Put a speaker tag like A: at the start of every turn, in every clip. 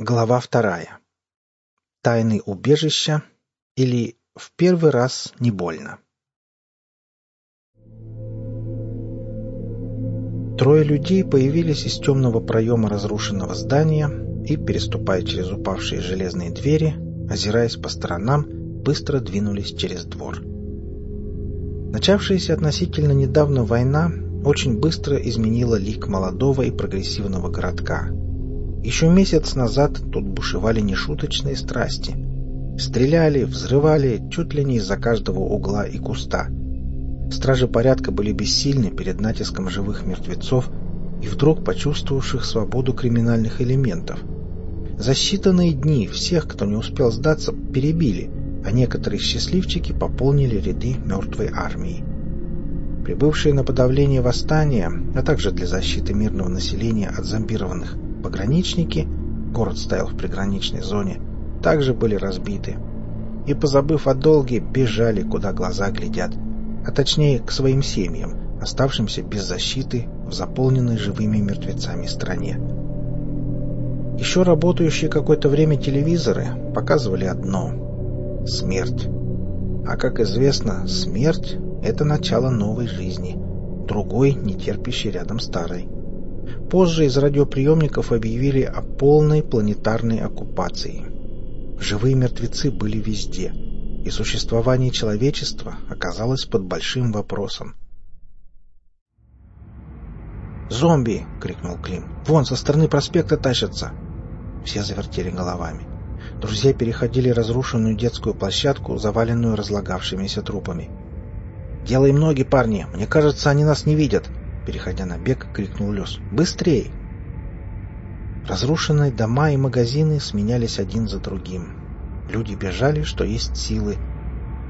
A: Глава вторая. Тайны убежища или «В первый раз не больно». Трое людей появились из темного проема разрушенного здания и, переступая через упавшие железные двери, озираясь по сторонам, быстро двинулись через двор. Начавшаяся относительно недавно война очень быстро изменила лик молодого и прогрессивного городка – еще месяц назад тут бушевали нешуточные страсти. Стреляли, взрывали чуть ли не из-за каждого угла и куста. Стражи порядка были бессильны перед натиском живых мертвецов и вдруг почувствовавших свободу криминальных элементов. За считанные дни всех, кто не успел сдаться, перебили, а некоторые счастливчики пополнили ряды мертвой армии. Прибывшие на подавление восстания, а также для защиты мирного населения от зомбированных Пограничники, город стоял в приграничной зоне, также были разбиты. И, позабыв о долге, бежали, куда глаза глядят, а точнее к своим семьям, оставшимся без защиты в заполненной живыми мертвецами стране. Еще работающие какое-то время телевизоры показывали одно — смерть. А как известно, смерть — это начало новой жизни, другой, не терпящей рядом старой. Позже из радиоприемников объявили о полной планетарной оккупации. Живые мертвецы были везде, и существование человечества оказалось под большим вопросом. «Зомби!» — крикнул Клим. «Вон, со стороны проспекта тащатся!» Все завертели головами. Друзья переходили разрушенную детскую площадку, заваленную разлагавшимися трупами. «Делаем ноги, парни! Мне кажется, они нас не видят!» Переходя на бег, крикнул Лес. «Быстрей!» Разрушенные дома и магазины сменялись один за другим. Люди бежали, что есть силы.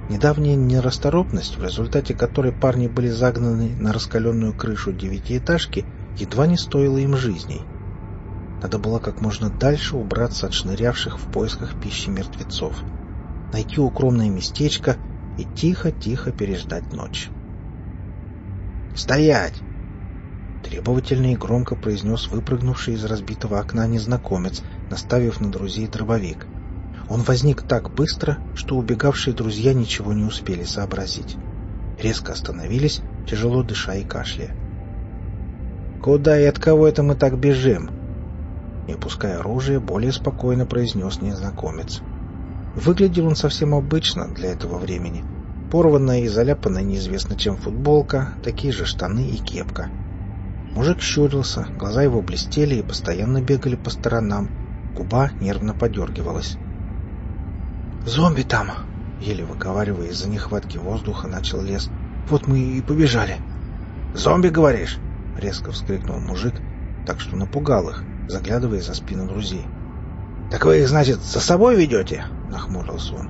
A: Недавняя нерасторопность, в результате которой парни были загнаны на раскаленную крышу девятиэтажки, едва не стоила им жизней. Надо было как можно дальше убраться от шнырявших в поисках пищи мертвецов, найти укромное местечко и тихо-тихо переждать ночь. «Стоять!» Требовательно и громко произнес выпрыгнувший из разбитого окна незнакомец, наставив на друзей дробовик. Он возник так быстро, что убегавшие друзья ничего не успели сообразить. Резко остановились, тяжело дыша и кашляя. «Куда и от кого это мы так бежим?» Не опуская оружие, более спокойно произнес незнакомец. Выглядел он совсем обычно для этого времени. Порванная и заляпанная неизвестно чем футболка, такие же штаны и кепка — Мужик щурился, глаза его блестели и постоянно бегали по сторонам. Губа нервно подергивалась. «Зомби там!» Еле выговаривая из-за нехватки воздуха, начал лес. «Вот мы и побежали!» «Зомби, говоришь?» Резко вскрикнул мужик, так что напугал их, заглядывая за спину друзей. «Так вы их, значит, за собой ведете?» — нахмурился он.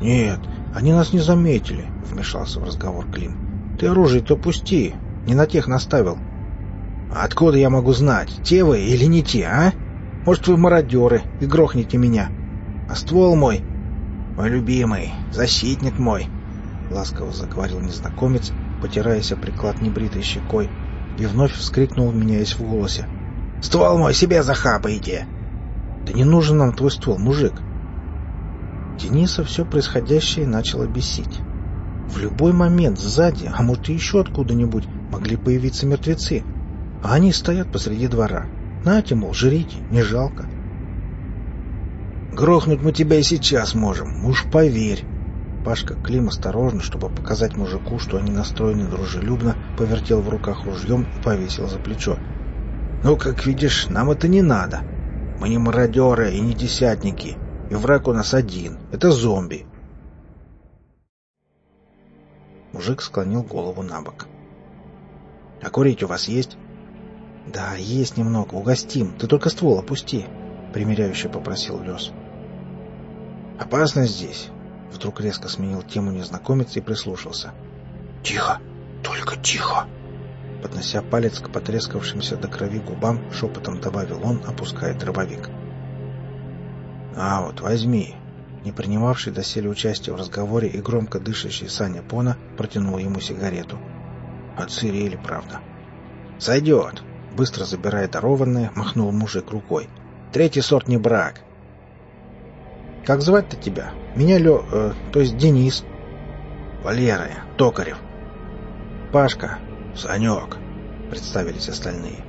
A: «Нет, они нас не заметили», — вмешался в разговор Клим. «Ты оружие-то пусти, не на тех наставил». Откуда я могу знать, те вы или не те, а? Может, вы мародеры и грохнете меня. А ствол мой... Мой любимый, защитник мой, — ласково заговорил незнакомец, потираясь о приклад небритой щекой, и вновь вскрикнул, меняясь в голосе. «Ствол мой себе захапайте!» «Да не нужен нам твой ствол, мужик!» Дениса все происходящее начало бесить. В любой момент сзади, а может и еще откуда-нибудь, могли появиться мертвецы — а они стоят посреди двора. Нате, мол, жрите, не жалко. Грохнуть мы тебя и сейчас можем, уж поверь. Пашка Клим осторожно, чтобы показать мужику, что они настроены дружелюбно, повертел в руках ружьем и повесил за плечо. «Ну, как видишь, нам это не надо. Мы не мародеры и не десятники, и враг у нас один — это зомби». Мужик склонил голову на бок. «А курить у вас есть?» «Да, есть немного. Угостим. Ты только ствол опусти», — примиряюще попросил Лес. «Опасно здесь», — вдруг резко сменил тему незнакомец и прислушался. «Тихо! Только тихо!» Поднося палец к потрескавшимся до крови губам, шепотом добавил он, опуская дробовик. «А вот, возьми!» Не принимавший доселе участия в разговоре и громко дышащий Саня Пона протянул ему сигарету. Отсырели, правда. «Сойдет!» Быстро забирая дарованное, махнул мужик рукой. Третий сорт не брак. Как звать-то тебя? Меня Лё... Э, то есть Денис. Валера, Токарев. Пашка. Санек. Представились остальные.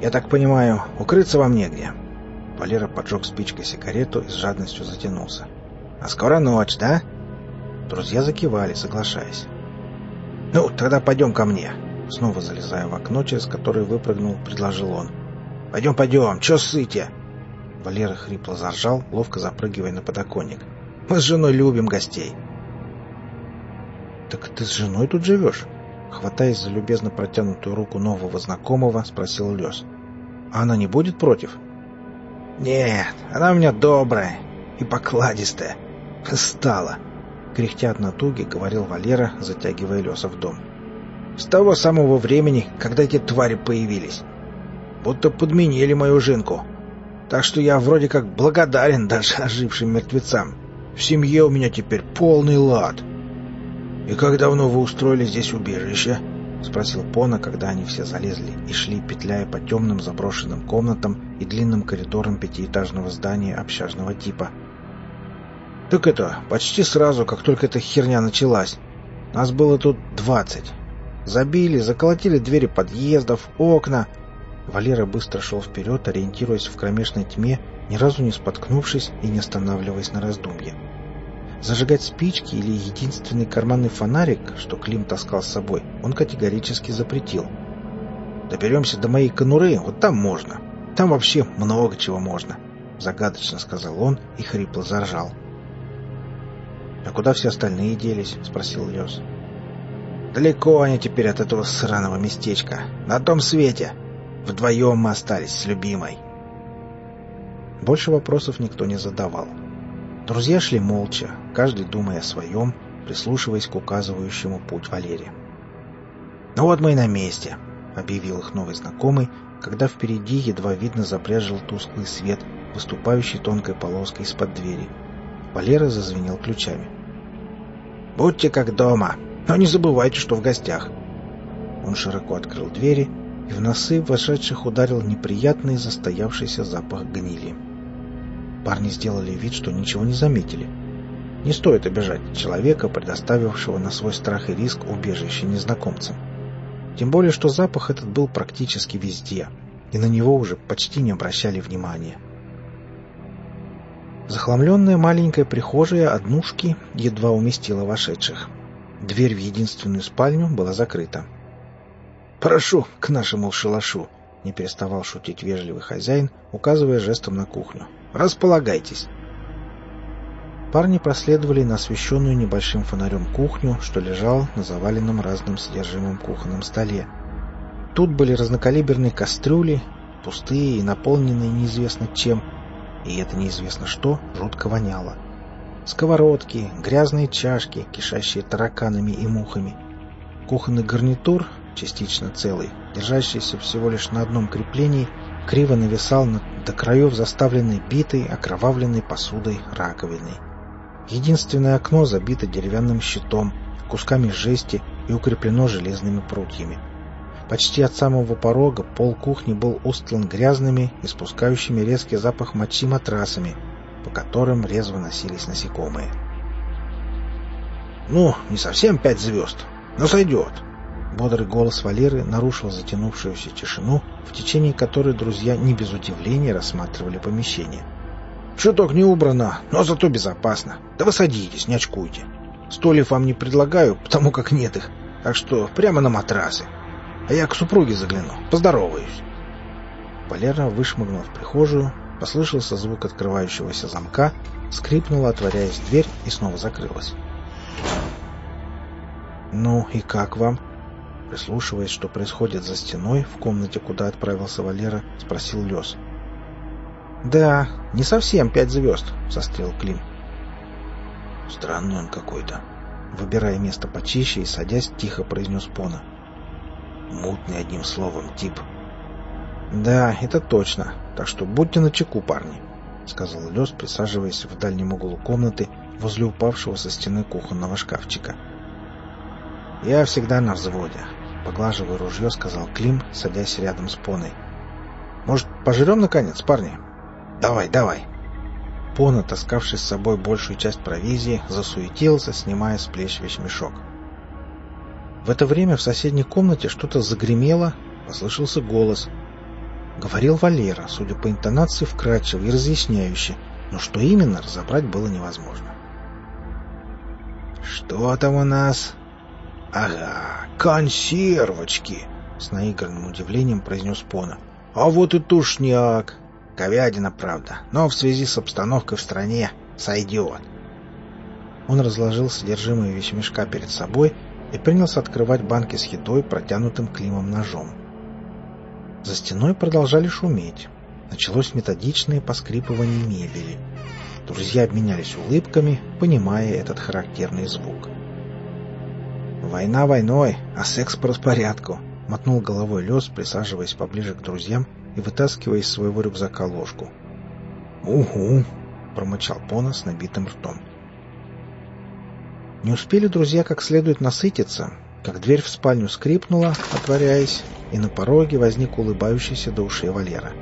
A: Я так понимаю, укрыться вам негде. Валера поджег спичкой сигарету и с жадностью затянулся. А скоро ночь, да? Друзья закивали, соглашаясь. «Ну, тогда пойдем ко мне», — снова залезая в окно, через которое выпрыгнул, предложил он. «Пойдем, пойдем, чё сыте?» Валера хрипло заржал, ловко запрыгивая на подоконник. «Мы с женой любим гостей». «Так ты с женой тут живешь?» Хватаясь за любезно протянутую руку нового знакомого, спросил Лёс. «А она не будет против?» «Нет, она у меня добрая и покладистая. Стала кряхтя от натуги, говорил Валера, затягивая Леса в дом. «С того самого времени, когда эти твари появились. Будто подменили мою жинку. Так что я вроде как благодарен даже ожившим мертвецам. В семье у меня теперь полный лад». «И как давно вы устроили здесь убежище?» — спросил Пона, когда они все залезли и шли, петляя по темным заброшенным комнатам и длинным коридорам пятиэтажного здания общажного типа — так это, почти сразу, как только эта херня началась. Нас было тут двадцать. Забили, заколотили двери подъездов, окна. Валера быстро шел вперед, ориентируясь в кромешной тьме, ни разу не споткнувшись и не останавливаясь на раздумье. Зажигать спички или единственный карманный фонарик, что Клим таскал с собой, он категорически запретил. «Доберемся до моей конуры, вот там можно. Там вообще много чего можно», — загадочно сказал он и хрипло заржал. «А куда все остальные делись?» — спросил Лёс. «Далеко они теперь от этого сраного местечка. На том свете. Вдвоем мы остались с любимой». Больше вопросов никто не задавал. Друзья шли молча, каждый думая о своем, прислушиваясь к указывающему путь Валерия. «Ну вот мы и на месте», — объявил их новый знакомый, когда впереди едва видно запряжил тусклый свет, выступающий тонкой полоской из-под двери. Валера зазвенел ключами. «Будьте как дома, но не забывайте, что в гостях». Он широко открыл двери, и в носы вошедших ударил неприятный застоявшийся запах гнили. Парни сделали вид, что ничего не заметили. Не стоит обижать человека, предоставившего на свой страх и риск убежище незнакомцам. Тем более, что запах этот был практически везде, и на него уже почти не обращали внимания. Захламленная маленькая прихожая однушки едва уместила вошедших. Дверь в единственную спальню была закрыта. «Прошу к нашему шалашу», — не переставал шутить вежливый хозяин, указывая жестом на кухню. «Располагайтесь». Парни проследовали на освещенную небольшим фонарем кухню, что лежал на заваленном разным содержимым кухонном столе. Тут были разнокалиберные кастрюли, пустые и наполненные неизвестно чем, и это неизвестно что жутко воняло. Сковородки, грязные чашки, кишащие тараканами и мухами. Кухонный гарнитур, частично целый, держащийся всего лишь на одном креплении, криво нависал над до краев заставленной битой, окровавленной посудой раковиной. Единственное окно забито деревянным щитом, кусками жести и укреплено железными прутьями. Почти от самого порога пол кухни был устлан грязными, испускающими резкий запах мочи матрасами, по которым резво носились насекомые. «Ну, не совсем пять звезд, но сойдет!» Бодрый голос Валеры нарушил затянувшуюся тишину, в течение которой друзья не без удивления рассматривали помещение. «Чуток не убрано, но зато безопасно. Да вы садитесь, не очкуйте. Столев вам не предлагаю, потому как нет их, так что прямо на матрасы. А я к супруге загляну, поздороваюсь. Валера вышмыгнул в прихожую, послышался звук открывающегося замка, скрипнула, отворяясь дверь, и снова закрылась. «Ну и как вам?» Прислушиваясь, что происходит за стеной, в комнате, куда отправился Валера, спросил Лес. «Да, не совсем пять звезд», — сострел Клим. «Странный он какой-то», — выбирая место почище и садясь, тихо произнес Пона. Мутный, одним словом, тип. «Да, это точно. Так что будьте начеку, парни», — сказал Лес, присаживаясь в дальнем углу комнаты возле упавшего со стены кухонного шкафчика. «Я всегда на взводе», — поглаживая ружье, сказал Клим, садясь рядом с Поной. Может, пожрем, наконец, парни?» «Давай, давай!» Пона, таскавший с собой большую часть провизии, засуетился, снимая с плеч вещмешок. В это время в соседней комнате что-то загремело, послышался голос. Говорил Валера, судя по интонации, вкрадчиво и разъясняюще, но что именно, разобрать было невозможно. «Что там у нас?» «Ага, консервочки!» — с наигранным удивлением произнес Пона. «А вот и тушняк! Говядина, правда, но в связи с обстановкой в стране сойдет!» Он разложил содержимое вещмешка перед собой и принялся открывать банки с едой, протянутым Климом ножом. За стеной продолжали шуметь. Началось методичное поскрипывание мебели. Друзья обменялись улыбками, понимая этот характерный звук. «Война войной, а секс по распорядку», — мотнул головой Лес, присаживаясь поближе к друзьям и вытаскивая из своего рюкзака ложку. «Угу», — промычал Пона с набитым ртом. Не успели друзья как следует насытиться, как дверь в спальню скрипнула, отворяясь, и на пороге возник улыбающийся до ушей Валера.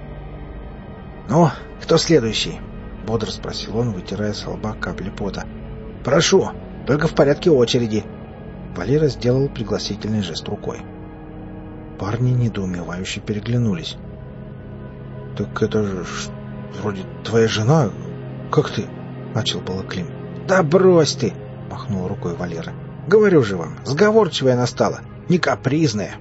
A: «Ну, кто следующий?» — бодро спросил он, вытирая с лба капли пота. «Прошу, только в порядке очереди». Валера сделал пригласительный жест рукой. Парни недоумевающе переглянулись. «Так это же вроде твоя жена. Как ты?» — начал было Клим. «Да брось ты!» — махнул рукой Валера. «Говорю же вам, сговорчивая она стала, не капризная.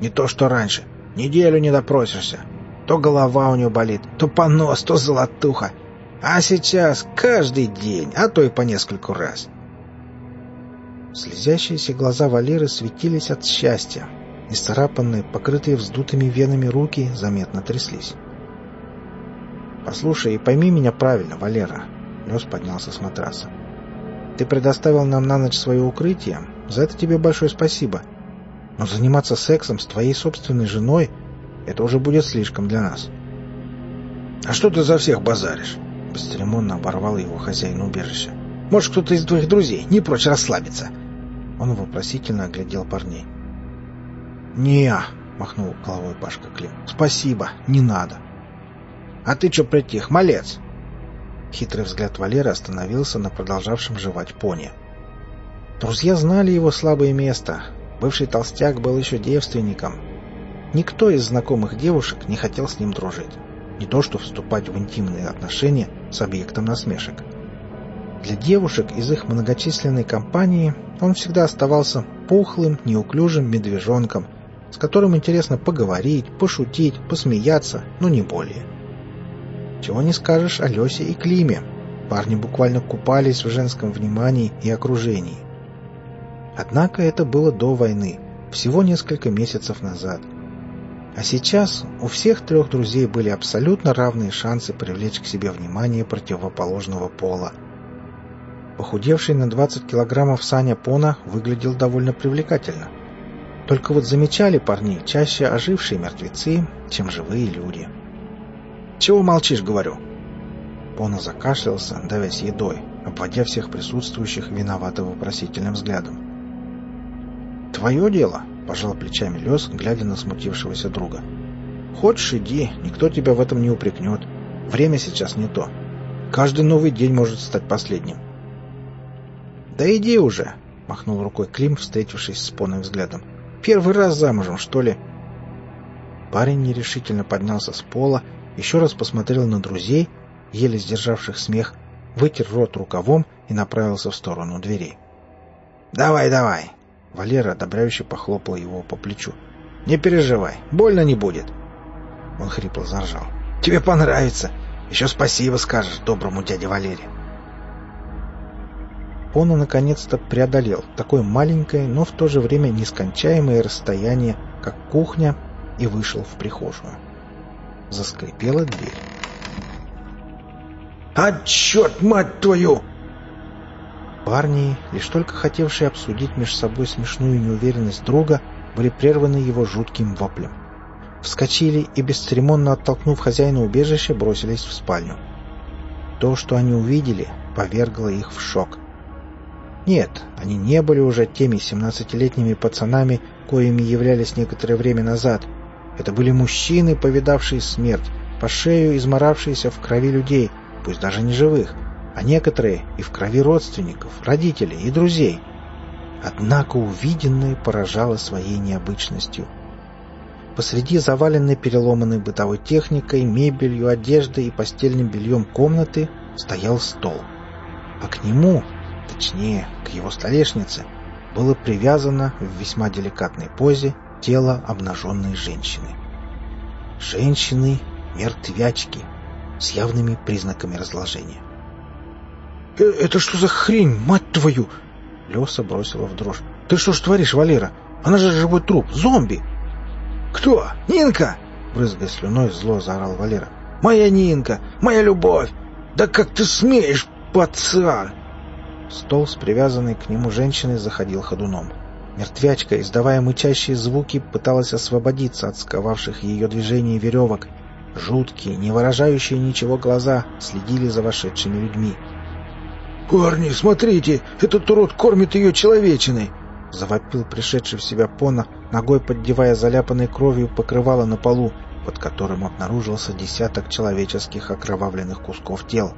A: Не то, что раньше. Неделю не допросишься. То голова у нее болит, то понос, то золотуха. А сейчас каждый день, а то и по нескольку раз. Слезящиеся глаза Валеры светились от счастья. Исцарапанные, покрытые вздутыми венами руки заметно тряслись. «Послушай и пойми меня правильно, Валера», — Лес поднялся с матраса. «Ты предоставил нам на ночь свое укрытие, за это тебе большое спасибо. Но заниматься сексом с твоей собственной женой — это уже будет слишком для нас». «А что ты за всех базаришь?» Бесцеремонно оборвал его хозяин убежища. «Может, кто-то из твоих друзей не прочь расслабиться?» Он вопросительно оглядел парней. не махнул головой Пашка Клим. «Спасибо, не надо». «А ты что притих, малец?» Хитрый взгляд Валеры остановился на продолжавшем жевать пони. Друзья знали его слабое место. Бывший толстяк был еще девственником. Никто из знакомых девушек не хотел с ним дружить. Не то что вступать в интимные отношения с объектом насмешек. Для девушек из их многочисленной компании он всегда оставался пухлым, неуклюжим медвежонком, с которым интересно поговорить, пошутить, посмеяться, но не более. Чего не скажешь о Лесе и Климе. Парни буквально купались в женском внимании и окружении. Однако это было до войны, всего несколько месяцев назад – а сейчас у всех трех друзей были абсолютно равные шансы привлечь к себе внимание противоположного пола. Похудевший на 20 килограммов Саня Пона выглядел довольно привлекательно. Только вот замечали парни чаще ожившие мертвецы, чем живые люди. «Чего молчишь?» — говорю. Пона закашлялся, давясь едой, обводя всех присутствующих виновато вопросительным взглядом. «Твое дело», — пожал плечами Лес, глядя на смутившегося друга. «Хочешь, иди, никто тебя в этом не упрекнет. Время сейчас не то. Каждый новый день может стать последним». «Да иди уже», — махнул рукой Клим, встретившись с поным взглядом. «Первый раз замужем, что ли?» Парень нерешительно поднялся с пола, еще раз посмотрел на друзей, еле сдержавших смех, вытер рот рукавом и направился в сторону дверей. «Давай, давай!» Валера одобряюще похлопал его по плечу. «Не переживай, больно не будет». Он хрипло заржал. «Тебе понравится. Еще спасибо скажешь доброму дяде Валере». Он наконец-то преодолел такое маленькое, но в то же время нескончаемое расстояние, как кухня, и вышел в прихожую. Заскрипела дверь.
B: «А черт, мать твою!»
A: Парни, лишь только хотевшие обсудить между собой смешную неуверенность друга, были прерваны его жутким воплем. Вскочили и, бесцеремонно оттолкнув хозяина убежища, бросились в спальню. То, что они увидели, повергло их в шок. Нет, они не были уже теми семнадцатилетними пацанами, коими являлись некоторое время назад. Это были мужчины, повидавшие смерть, по шею изморавшиеся в крови людей, пусть даже не живых, а некоторые и в крови родственников, родителей и друзей. Однако увиденное поражало своей необычностью. Посреди заваленной переломанной бытовой техникой, мебелью, одеждой и постельным бельем комнаты стоял стол. А к нему, точнее, к его столешнице, было привязано в весьма деликатной позе тело обнаженной женщины. Женщины-мертвячки с явными признаками разложения.
B: «Э, «Это что за хрень, мать твою?»
A: Леса бросила в дрожь. «Ты что ж творишь, Валера? Она же живой труп, зомби!»
B: «Кто? Нинка?»
A: Брызгая слюной, зло заорал Валера.
B: «Моя Нинка! Моя любовь! Да как ты смеешь, пацан!»
A: Стол с привязанной к нему женщиной заходил ходуном. Мертвячка, издавая мычащие звуки, пыталась освободиться от сковавших ее движений веревок. Жуткие, не выражающие ничего глаза следили за вошедшими людьми.
B: «Парни, смотрите! Этот урод кормит ее человечиной!»
A: Завопил пришедший в себя Пона, ногой поддевая заляпанной кровью покрывало на полу, под которым обнаружился десяток человеческих окровавленных кусков тел.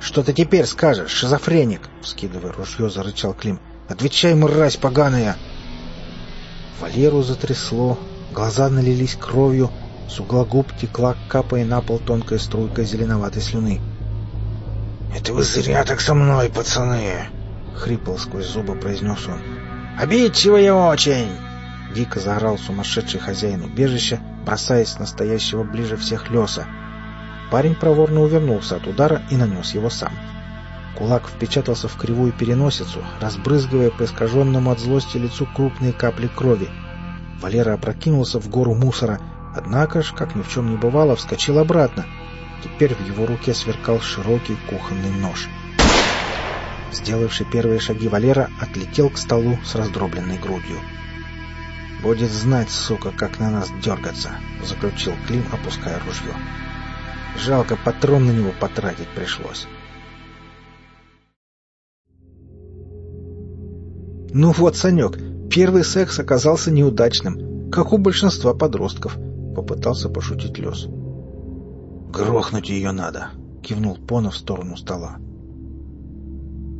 A: «Что ты теперь скажешь, шизофреник?» — вскидывая ружье, зарычал Клим. «Отвечай, мразь поганая!» Валеру затрясло, глаза налились кровью, с угла губ текла, капая на пол тонкая струйка зеленоватой слюны.
B: «Это вы зря так со мной, пацаны!»
A: — хрипал сквозь зубы, произнес он.
B: «Обидчивые очень!»
A: — дико заорал сумасшедший хозяин убежища, бросаясь настоящего ближе всех леса. Парень проворно увернулся от удара и нанес его сам. Кулак впечатался в кривую переносицу, разбрызгивая по искаженному от злости лицу крупные капли крови. Валера опрокинулся в гору мусора, однако ж, как ни в чем не бывало, вскочил обратно. Теперь в его руке сверкал широкий кухонный нож. Сделавший первые шаги Валера отлетел к столу с раздробленной грудью. «Будет знать, сука, как на нас дергаться», — заключил Клим, опуская ружье. «Жалко, патрон на него потратить пришлось». «Ну вот, Санек, первый секс оказался неудачным, как у большинства подростков», — попытался пошутить Лес. «Грохнуть ее надо», — кивнул Пона в сторону стола.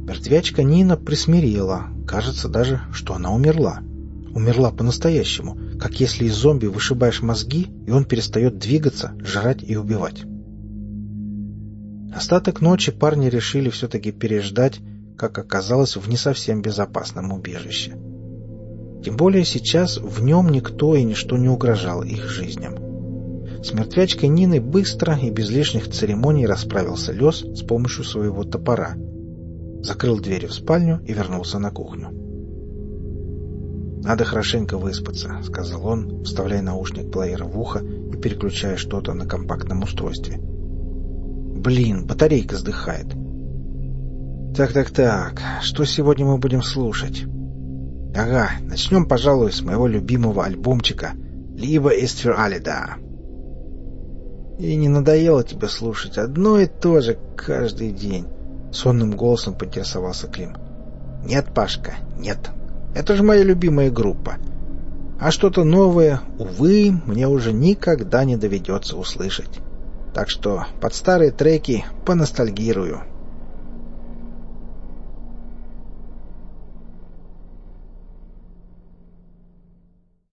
A: Мертвячка Нина присмирела, кажется даже, что она умерла. Умерла по-настоящему, как если из зомби вышибаешь мозги, и он перестает двигаться, жрать и убивать. Остаток ночи парни решили все-таки переждать, как оказалось, в не совсем безопасном убежище. Тем более сейчас в нем никто и ничто не угрожал их жизням. С мертвячкой Ниной быстро и без лишних церемоний расправился Лес с помощью своего топора. Закрыл двери в спальню и вернулся на кухню. «Надо хорошенько выспаться», — сказал он, вставляя наушник плеера в ухо и переключая что-то на компактном устройстве. «Блин, батарейка сдыхает». «Так-так-так, что сегодня мы будем слушать?» «Ага, начнем, пожалуй, с моего любимого альбомчика «Либо Эстфер Алида». «И не надоело тебе слушать одно и то же каждый день?» Сонным голосом поинтересовался Клим. «Нет, Пашка, нет. Это же моя любимая группа. А что-то новое, увы, мне уже никогда не доведется услышать. Так что под старые треки поностальгирую».